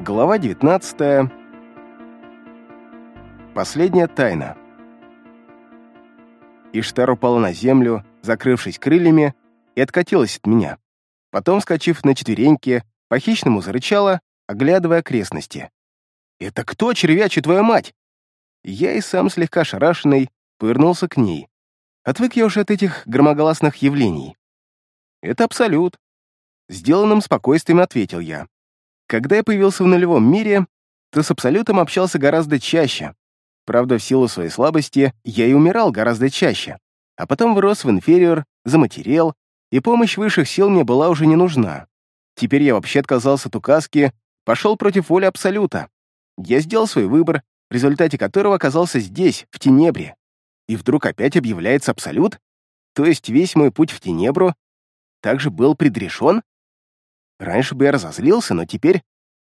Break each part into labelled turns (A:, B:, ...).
A: Глава 19. Последняя тайна. Иштар упала на землю, закрывшись крыльями, и откатилась от меня. Потом, скачив на четвереньки, по-хищному зарычала, оглядывая окрестности. «Это кто, червячий, твоя мать?» Я и сам слегка шарашенный повернулся к ней. Отвык я уже от этих громогласных явлений. «Это абсолют», — сделанным спокойствием ответил я. Когда я появился в нулевом мире, то с Абсолютом общался гораздо чаще. Правда, в силу своей слабости я и умирал гораздо чаще. А потом вырос в инфериор, заматерел, и помощь высших сил мне была уже не нужна. Теперь я вообще отказался от указки, пошел против воли Абсолюта. Я сделал свой выбор, в результате которого оказался здесь, в Тенебре. И вдруг опять объявляется Абсолют? То есть весь мой путь в Тенебру также был предрешен? Раньше бы я разозлился, но теперь...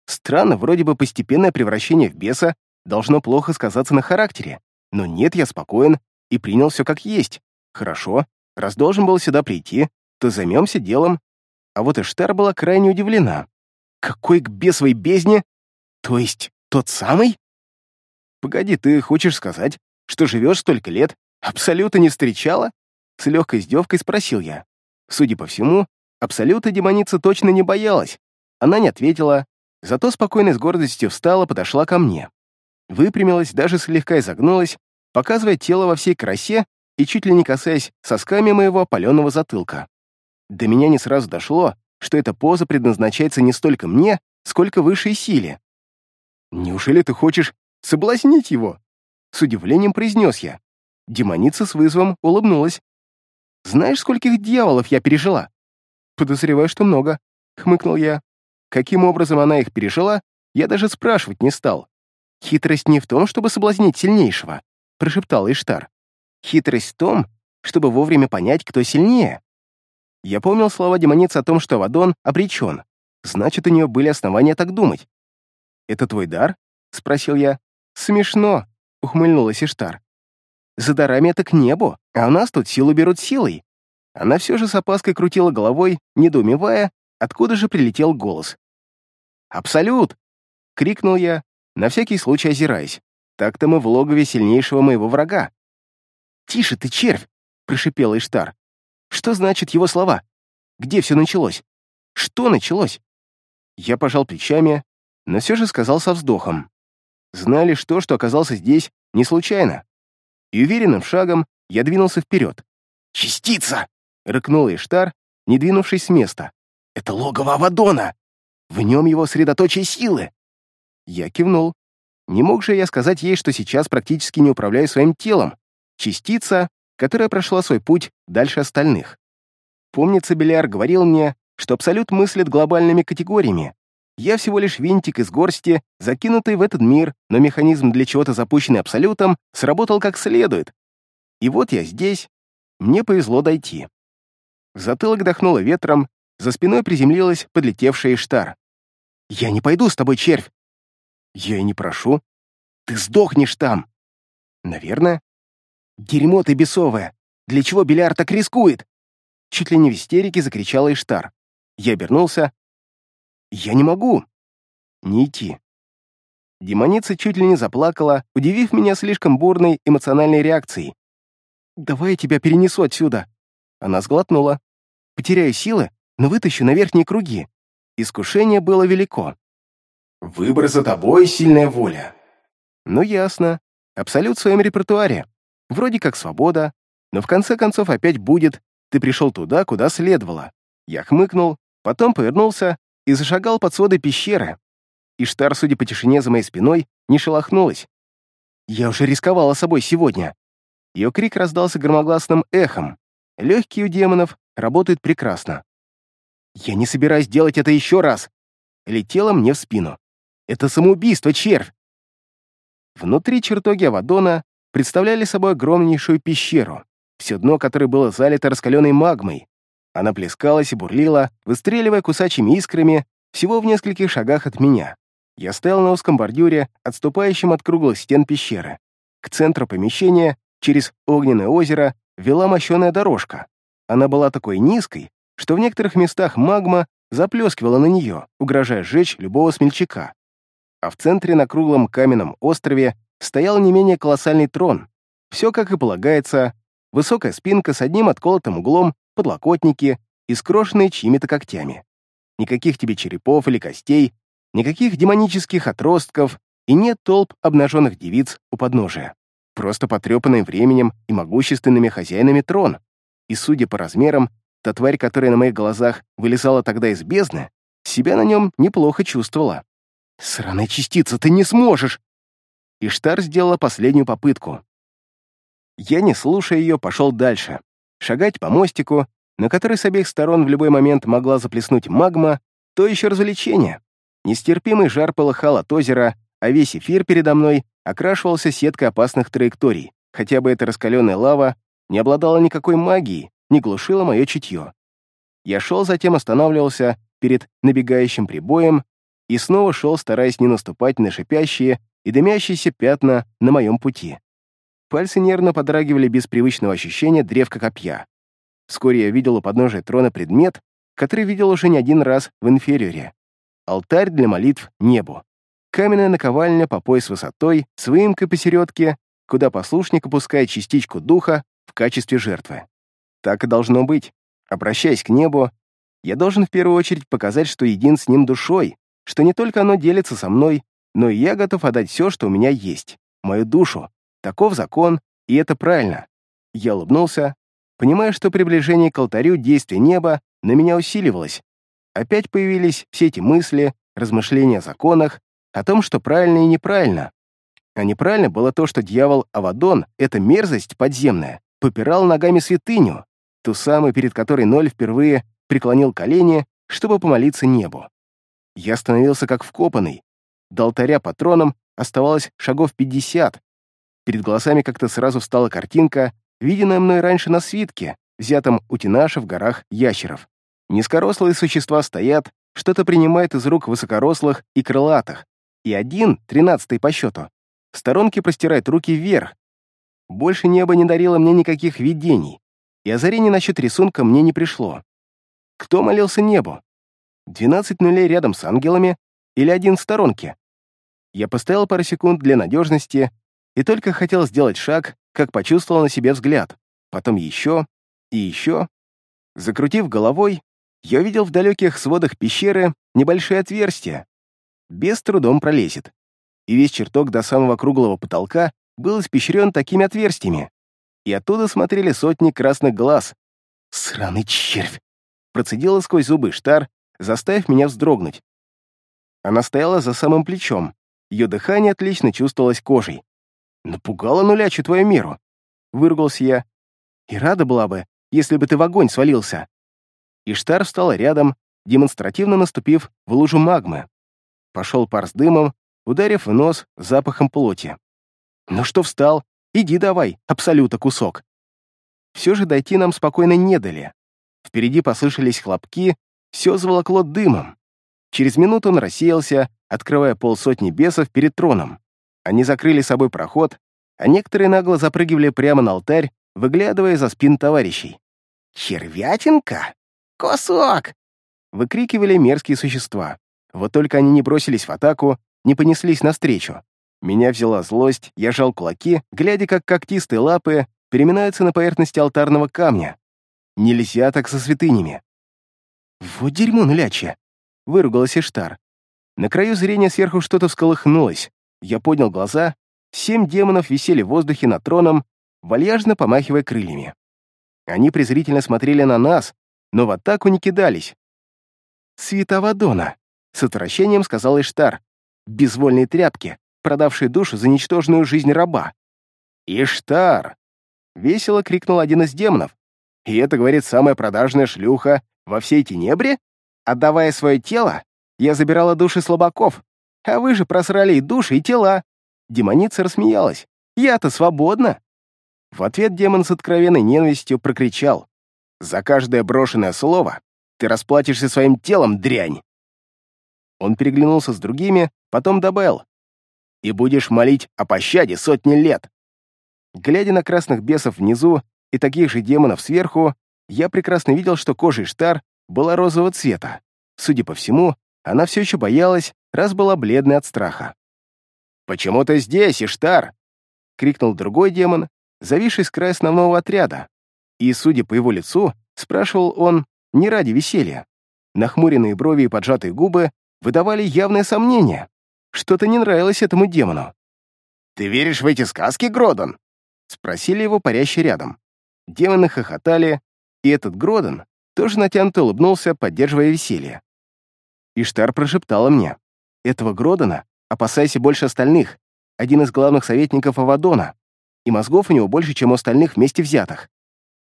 A: Странно, вроде бы постепенное превращение в беса должно плохо сказаться на характере. Но нет, я спокоен и принял все как есть. Хорошо, раз должен был сюда прийти, то займемся делом. А вот Эштар была крайне удивлена. Какой к бесовой бездне? То есть тот самый? Погоди, ты хочешь сказать, что живешь столько лет, абсолютно не встречала? С легкой издевкой спросил я. Судя по всему, Абсолюта демоница точно не боялась. Она не ответила, зато спокойно с гордостью встала, подошла ко мне. Выпрямилась, даже слегка изогнулась, показывая тело во всей красе и чуть ли не касаясь сосками моего опаленного затылка. До меня не сразу дошло, что эта поза предназначается не столько мне, сколько высшей силе. «Неужели ты хочешь соблазнить его?» С удивлением произнес я. Демоница с вызовом улыбнулась. «Знаешь, скольких дьяволов я пережила? «Подозреваю, что много», — хмыкнул я. Каким образом она их пережила, я даже спрашивать не стал. «Хитрость не в том, чтобы соблазнить сильнейшего», — прошептал Иштар. «Хитрость в том, чтобы вовремя понять, кто сильнее». Я помнил слова демоницы о том, что Вадон обречен. Значит, у нее были основания так думать. «Это твой дар?» — спросил я. «Смешно», — ухмыльнулась Иштар. «За дарами это к небу, а у нас тут силу берут силой. Она все же с опаской крутила головой, недоумевая, откуда же прилетел голос. «Абсолют!» — крикнул я, на всякий случай озираясь. Так-то мы в логове сильнейшего моего врага. «Тише ты, червь!» — прошипел Иштар. «Что значит его слова? Где все началось? Что началось?» Я пожал плечами, но все же сказал со вздохом. Знали что, что оказался здесь не случайно. И уверенным шагом я двинулся вперед. «Частица!» — рыкнул Иштар, не двинувшись с места. «Это логово Авадона! В нем его средоточие силы!» Я кивнул. Не мог же я сказать ей, что сейчас практически не управляю своим телом. Частица, которая прошла свой путь дальше остальных. Помнится, Беляр говорил мне, что Абсолют мыслит глобальными категориями. Я всего лишь винтик из горсти, закинутый в этот мир, но механизм для чего-то запущенный Абсолютом сработал как следует. И вот я здесь. Мне повезло дойти. Затылок дохнуло ветром, за спиной приземлилась подлетевшая Иштар. «Я не пойду с тобой, червь!» «Я и не прошу. Ты сдохнешь там!» «Наверное». «Дерьмо ты бесовое! Для чего Беляр так рискует?» Чуть ли не в истерике закричала Иштар. Я обернулся. «Я не могу!» «Не идти». Демоница чуть ли не заплакала, удивив меня слишком бурной эмоциональной реакцией. «Давай я тебя перенесу отсюда!» Она сглотнула. Потеряю силы, но вытащу на верхние круги. Искушение было велико.
B: Выбор за тобой — сильная воля.
A: Ну, ясно. Абсолют в своем репертуаре. Вроде как свобода, но в конце концов опять будет «ты пришел туда, куда следовало». Я хмыкнул, потом повернулся и зашагал под своды пещеры. Иштар, судя по тишине за моей спиной, не шелохнулась. Я уже рисковала собой сегодня. Ее крик раздался громогласным эхом. Легкие у демонов работают прекрасно. Я не собираюсь делать это еще раз. Летела мне в спину. Это самоубийство, червь. Внутри чертоги Авадона представляли собой огромнейшую пещеру, все дно которой было залито раскаленной магмой. Она плескалась и бурлила, выстреливая кусачими искрами всего в нескольких шагах от меня. Я стоял на узком бордюре, отступающем от круглых стен пещеры. К центру помещения, через огненное озеро, вела мощеная дорожка. Она была такой низкой, что в некоторых местах магма заплескивала на нее, угрожая сжечь любого смельчака. а в центре на круглом каменном острове стоял не менее колоссальный трон. Все как и полагается, высокая спинка с одним отколотым углом, подлокотники и скрошенные чьими-то когтями. Никаких тебе черепов или костей, никаких демонических отростков и нет толп обнаженных девиц у подножия. Просто потрепанный временем и могущественными хозяинами трон. И, судя по размерам, та тварь, которая на моих глазах вылезала тогда из бездны, себя на нем неплохо чувствовала. «Сраная частица, ты не сможешь!» Иштар сделала последнюю попытку. Я, не слушая ее, пошел дальше. Шагать по мостику, на который с обеих сторон в любой момент могла заплеснуть магма, то еще развлечение. Нестерпимый жар полыхал от озера, а весь эфир передо мной окрашивался сеткой опасных траекторий, хотя бы эта раскаленная лава не обладала никакой магией, не глушила мое чутье. Я шел, затем останавливался перед набегающим прибоем и снова шел, стараясь не наступать на шипящие и дымящиеся пятна на моем пути. Пальцы нервно подрагивали без привычного ощущения древка копья. Вскоре я видел у подножия трона предмет, который видел уже не один раз в инфериоре. Алтарь для молитв небу. Каменная наковальня по пояс высотой, с выемкой посередке, куда послушник опускает частичку духа в качестве жертвы. Так и должно быть. Обращаясь к небу, я должен в первую очередь показать, что един с ним душой, что не только оно делится со мной, но и я готов отдать все, что у меня есть, мою душу. Таков закон, и это правильно. Я улыбнулся, понимая, что приближение к алтарю действия неба на меня усиливалось. Опять появились все эти мысли, размышления о законах, о том, что правильно и неправильно. А неправильно было то, что дьявол Авадон, эта мерзость подземная, попирал ногами святыню, ту самую, перед которой Ноль впервые преклонил колени, чтобы помолиться небу. Я становился как вкопанный. До алтаря патроном оставалось шагов пятьдесят. Перед глазами как-то сразу встала картинка, виденная мной раньше на свитке, взятом у Тинаша в горах ящеров. Низкорослые существа стоят, что-то принимает из рук высокорослых и крылатых, и один, тринадцатый по счету, в сторонке простирает руки вверх. Больше небо не дарило мне никаких видений, и озарение насчет рисунка мне не пришло. Кто молился небу? Двенадцать нулей рядом с ангелами или один в сторонке? Я поставил пару секунд для надежности и только хотел сделать шаг, как почувствовал на себе взгляд. Потом еще и еще. Закрутив головой, я увидел в далеких сводах пещеры небольшие отверстия. Без трудом пролезет. И весь чертог до самого круглого потолка был испещрен такими отверстиями. И оттуда смотрели сотни красных глаз. «Сраный червь!» Процедила сквозь зубы Штар, заставив меня вздрогнуть. Она стояла за самым плечом. Ее дыхание отлично чувствовалось кожей. «Напугала нулячу твою меру!» Выругался я. «И рада была бы, если бы ты в огонь свалился!» Иштар встала рядом, демонстративно наступив в лужу магмы. Пошел пар с дымом, ударив в нос запахом плоти. «Ну что встал? Иди давай, абсолюта кусок!» Все же дойти нам спокойно не дали. Впереди послышались хлопки, все заволокло дымом. Через минуту он рассеялся, открывая полсотни бесов перед троном. Они закрыли собой проход, а некоторые нагло запрыгивали прямо на алтарь, выглядывая за спин товарищей. «Червятинка? Кусок!» — выкрикивали мерзкие существа. Вот только они не бросились в атаку, не понеслись навстречу. Меня взяла злость, я жал кулаки, глядя, как когтистые лапы переминаются на поверхности алтарного камня. Нельзя так со святынями. «Вот дерьмо нулячье!» — выругалась Иштар. На краю зрения сверху что-то всколыхнулось. Я поднял глаза. Семь демонов висели в воздухе над троном, вальяжно помахивая крыльями. Они презрительно смотрели на нас, но в атаку не кидались. «Световодона!» — с отвращением сказал Иштар. «Безвольные тряпки, продавшие душу за ничтожную жизнь раба». «Иштар!» — весело крикнул один из демонов, и это, говорит, самая продажная шлюха во всей Тенебре? Отдавая свое тело, я забирала души слабаков, а вы же просрали и души, и тела. Демоница рассмеялась. Я-то свободна. В ответ демон с откровенной ненавистью прокричал. «За каждое брошенное слово ты расплатишься своим телом, дрянь!» Он переглянулся с другими, потом добавил. «И будешь молить о пощаде сотни лет!» Глядя на красных бесов внизу, и таких же демонов сверху, я прекрасно видел, что кожа Иштар была розового цвета. Судя по всему, она все еще боялась раз была бледной от страха. «Почему ты здесь, Иштар?» — крикнул другой демон, зависший с края основного отряда. И, судя по его лицу, спрашивал он не ради веселья. Нахмуренные брови и поджатые губы выдавали явное сомнение. Что-то не нравилось этому демону. «Ты веришь в эти сказки, Гродон?» — спросили его парящие рядом. Демоны хохотали, и этот Гродон тоже натянуто улыбнулся, поддерживая веселье. Иштар прошептала мне. «Этого Гродона опасайся больше остальных, один из главных советников Авадона, и мозгов у него больше, чем у остальных вместе взятых».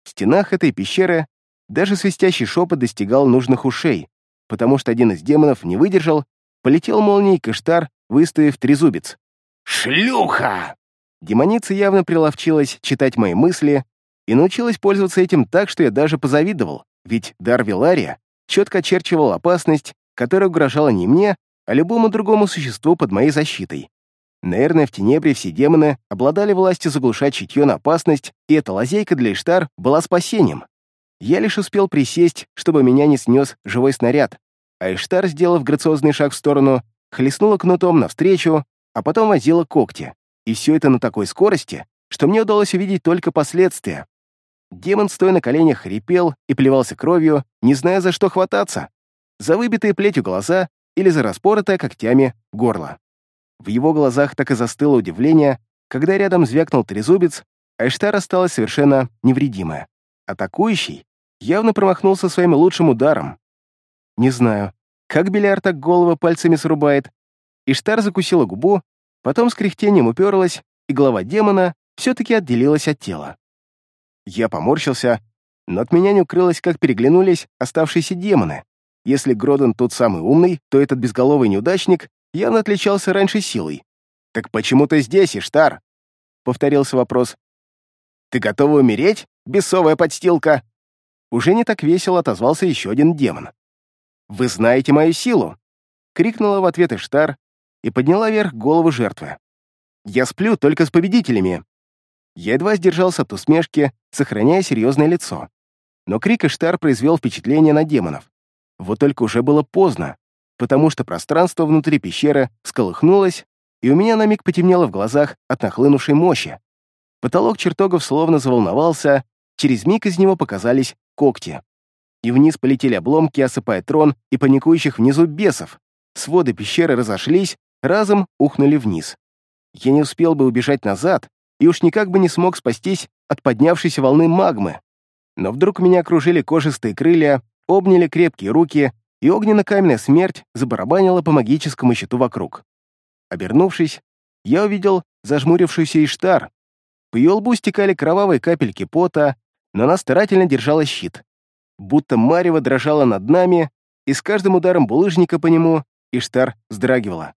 A: В стенах этой пещеры даже свистящий шепот достигал нужных ушей, потому что один из демонов не выдержал, полетел молнией к Иштар, выставив трезубец. «Шлюха!» Демоница явно приловчилась читать мои мысли и научилась пользоваться этим так, что я даже позавидовал, ведь дар Вилария четко очерчивал опасность, которая угрожала не мне, а любому другому существу под моей защитой. Наверное, в Тенебре все демоны обладали властью заглушать чутье на опасность, и эта лазейка для Иштар была спасением. Я лишь успел присесть, чтобы меня не снес живой снаряд, а Иштар, сделав грациозный шаг в сторону, хлестнула кнутом навстречу, а потом возила когти. И все это на такой скорости, что мне удалось увидеть только последствия. Демон, стоя на коленях, хрипел и плевался кровью, не зная, за что хвататься. За выбитые плетью глаза или за распоротое когтями горло. В его глазах так и застыло удивление, когда рядом звякнул трезубец, а Эштар осталась совершенно невредимая. Атакующий явно промахнулся своим лучшим ударом. Не знаю, как Беляр так голову пальцами срубает. Иштар закусила губу, потом с кряхтением уперлась, и голова демона все-таки отделилась от тела. Я поморщился, но от меня не укрылось, как переглянулись оставшиеся демоны. Если Гродон тот самый умный, то этот безголовый неудачник явно отличался раньше силой. «Так почему ты здесь, Иштар?» — повторился вопрос. «Ты готова умереть, бесовая подстилка?» Уже не так весело отозвался еще один демон. «Вы знаете мою силу!» — крикнула в ответ Иштар и подняла вверх голову жертвы. «Я сплю только с победителями!» Я едва сдержался от усмешки, сохраняя серьезное лицо. Но крик Иштар произвел впечатление на демонов. Вот только уже было поздно, потому что пространство внутри пещеры сколыхнулось, и у меня на миг потемнело в глазах от нахлынувшей мощи. Потолок чертогов словно заволновался, через миг из него показались когти. И вниз полетели обломки, осыпая трон и паникующих внизу бесов. Своды пещеры разошлись, разом ухнули вниз. Я не успел бы убежать назад, и уж никак бы не смог спастись от поднявшейся волны магмы. Но вдруг меня окружили кожистые крылья, обняли крепкие руки, и огненно-каменная смерть забарабанила по магическому щиту вокруг. Обернувшись, я увидел зажмурившуюся Иштар. По ее лбу стекали кровавые капельки пота, но она старательно держала щит. Будто марево дрожала над нами, и с каждым ударом булыжника по нему Иштар вздрагивала.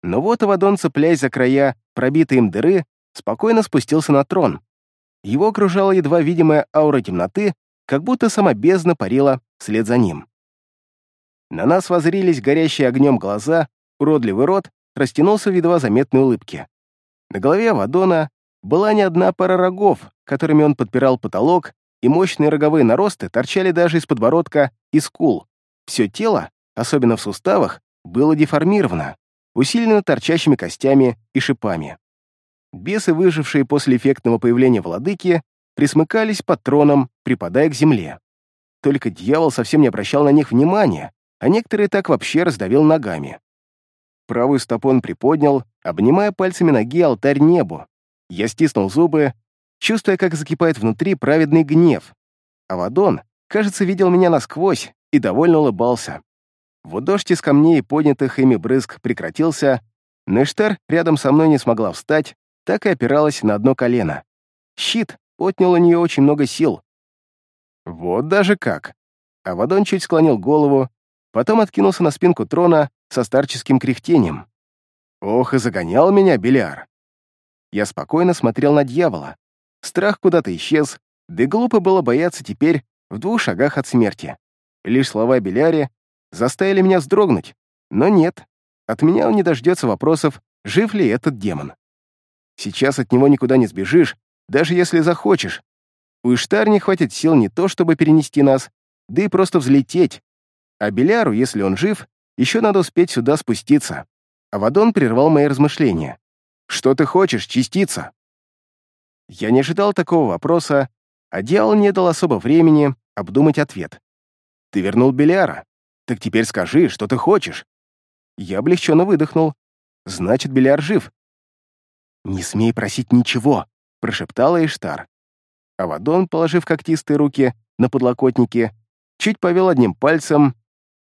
A: Но вот Авадон, цепляясь за края пробитой им дыры, спокойно спустился на трон. Его окружала едва видимая аура темноты, как будто сама бездна парила вслед за ним. На нас возрились горящие огнем глаза, уродливый рот растянулся в едва заметной улыбке. На голове Авадона была не одна пара рогов, которыми он подпирал потолок, и мощные роговые наросты торчали даже из подбородка и скул. Все тело, особенно в суставах, было деформировано, усилено торчащими костями и шипами. Бесы, выжившие после эффектного появления владыки, присмыкались под троном, припадая к земле. Только дьявол совсем не обращал на них внимания, а некоторые так вообще раздавил ногами. Правую стопу он приподнял, обнимая пальцами ноги алтарь небу. Я стиснул зубы, чувствуя, как закипает внутри праведный гнев. Авадон, кажется, видел меня насквозь и довольно улыбался. Вот дождь из камней, поднятых ими брызг, прекратился, но рядом со мной не смогла встать, так и опиралась на одно колено. Щит отнял у нее очень много сил. Вот даже как. Авадон чуть склонил голову, потом откинулся на спинку трона со старческим кряхтением. Ох, и загонял меня Беляр. Я спокойно смотрел на дьявола. Страх куда-то исчез, да и глупо было бояться теперь в двух шагах от смерти. Лишь слова Беляре заставили меня вздрогнуть. Но нет, от меня он не дождется вопросов, жив ли этот демон. Сейчас от него никуда не сбежишь, даже если захочешь. У Иштар не хватит сил не то, чтобы перенести нас, да и просто взлететь. А Беляру, если он жив, Еще надо успеть сюда спуститься. Авадон прервал мои размышления. «Что ты хочешь, частица?» Я не ожидал такого вопроса, а дьявол не дал особо времени обдумать ответ. «Ты вернул Белиара. Так теперь скажи, что ты хочешь?» Я облегченно выдохнул. «Значит, Белиар жив». «Не смей просить ничего», — прошептала Иштар. Авадон, положив когтистые руки на подлокотники, чуть повел одним пальцем,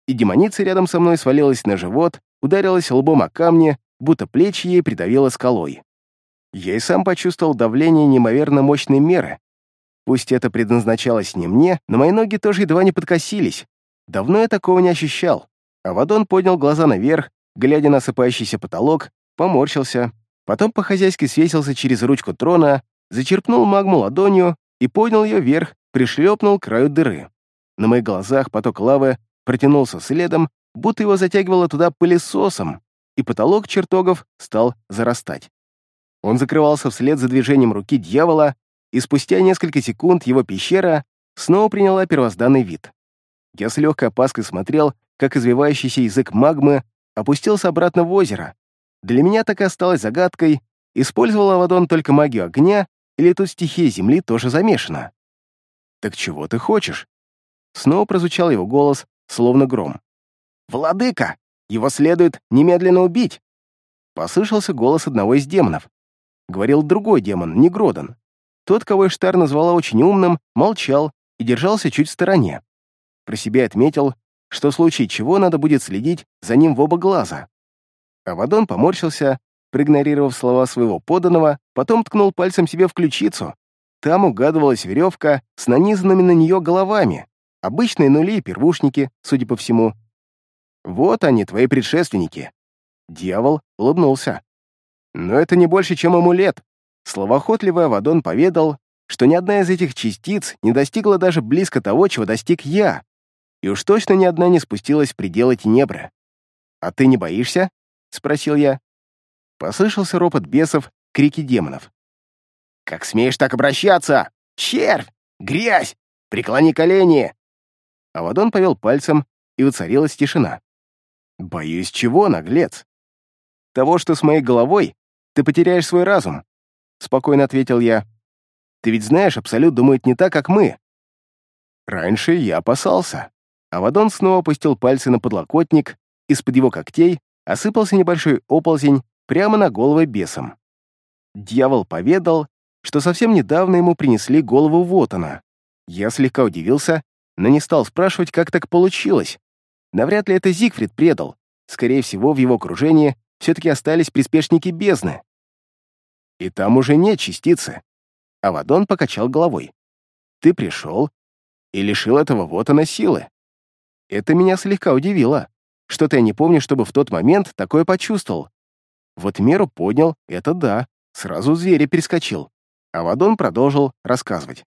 A: и демоница рядом со мной свалилась на живот, ударилась лбом о камни, будто плечи ей придавило скалой. Я и сам почувствовал давление неимоверно мощной меры. Пусть это предназначалось не мне, но мои ноги тоже едва не подкосились. Давно я такого не ощущал. Авадон поднял глаза наверх, глядя на осыпающийся потолок, поморщился, потом по-хозяйски свесился через ручку трона, зачерпнул магму ладонью и поднял ее вверх, пришлепнул к краю дыры. На моих глазах поток лавы протянулся следом, будто его затягивало туда пылесосом, и потолок чертогов стал зарастать. Он закрывался вслед за движением руки дьявола, и спустя несколько секунд его пещера снова приняла первозданный вид. Я с легкой опаской смотрел, как извивающийся язык магмы опустился обратно в озеро. Для меня так и осталось загадкой, использовал Авадон только магию огня, или тут стихия земли тоже замешана. «Так чего ты хочешь?» Снова прозвучал его голос, словно гром. «Владыка! Его следует немедленно убить!» Послышался голос одного из демонов. Говорил другой демон, не Гродан. Тот, кого Эштар назвала очень умным, молчал и держался чуть в стороне. Про себя отметил, что в случае чего надо будет следить за ним в оба глаза. Авадон поморщился, проигнорировав слова своего поданного, потом ткнул пальцем себе в ключицу. Там угадывалась веревка с нанизанными на нее головами. Обычные нули и первушники, судя по всему. Вот они, твои предшественники. Дьявол улыбнулся. Но это не больше, чем амулет. Словоохотливый Авадон поведал, что ни одна из этих частиц не достигла даже близко того, чего достиг я, и уж точно ни одна не спустилась в пределы Тенебры. «А ты не боишься?» — спросил я. Послышался ропот бесов, крики демонов. «Как смеешь так обращаться? Червь! Грязь! Преклони колени!» Авадон повел пальцем, и воцарилась тишина. «Боюсь чего, наглец?» «Того, что с моей головой ты потеряешь свой разум», — спокойно ответил я. «Ты ведь знаешь, Абсолют думает не так, как мы». Раньше я опасался. Авадон снова опустил пальцы на подлокотник, из-под его когтей осыпался небольшой оползень прямо на головы бесом. Дьявол поведал, что совсем недавно ему принесли голову Вотана. Я слегка удивился, но не стал спрашивать, как так получилось. Навряд ли это Зигфрид предал. Скорее всего, в его окружении все-таки остались приспешники бездны. И там уже нет частицы. Авадон покачал головой. Ты пришел и лишил этого Вотана силы. Это меня слегка удивило. Что-то я не помню, чтобы в тот момент такое почувствовал. Вот меру поднял, это да, сразу зверя перескочил. А Вадон продолжил рассказывать.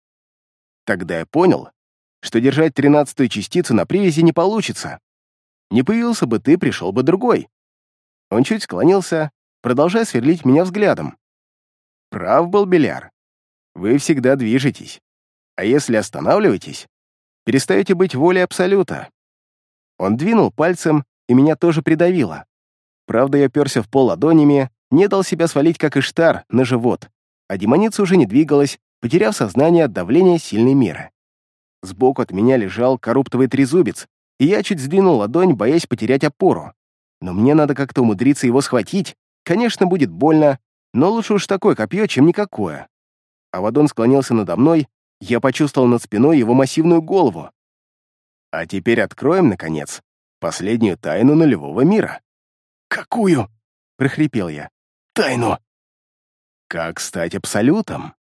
A: Тогда я понял, что держать тринадцатую частицу на привязи не получится. Не появился бы ты, пришел бы другой. Он чуть склонился, продолжая сверлить меня взглядом. Прав был Беляр. Вы всегда движетесь. А если останавливаетесь, перестаете быть волей Абсолюта. Он двинул пальцем, и меня тоже придавило. Правда, я перся в пол ладонями, не дал себя свалить, как Иштар, на живот, а демоница уже не двигалась, потеряв сознание от давления сильной меры. Сбоку от меня лежал коруптовый трезубец, и я чуть сдвинул ладонь, боясь потерять опору. Но мне надо как-то умудриться его схватить. Конечно, будет больно, но лучше уж такое копье, чем никакое. Авадон склонился надо мной, я почувствовал над спиной его массивную голову. А теперь откроем, наконец, последнюю тайну нулевого мира. «Какую?» — прохрипел я. «Тайну!» «Как стать абсолютом?»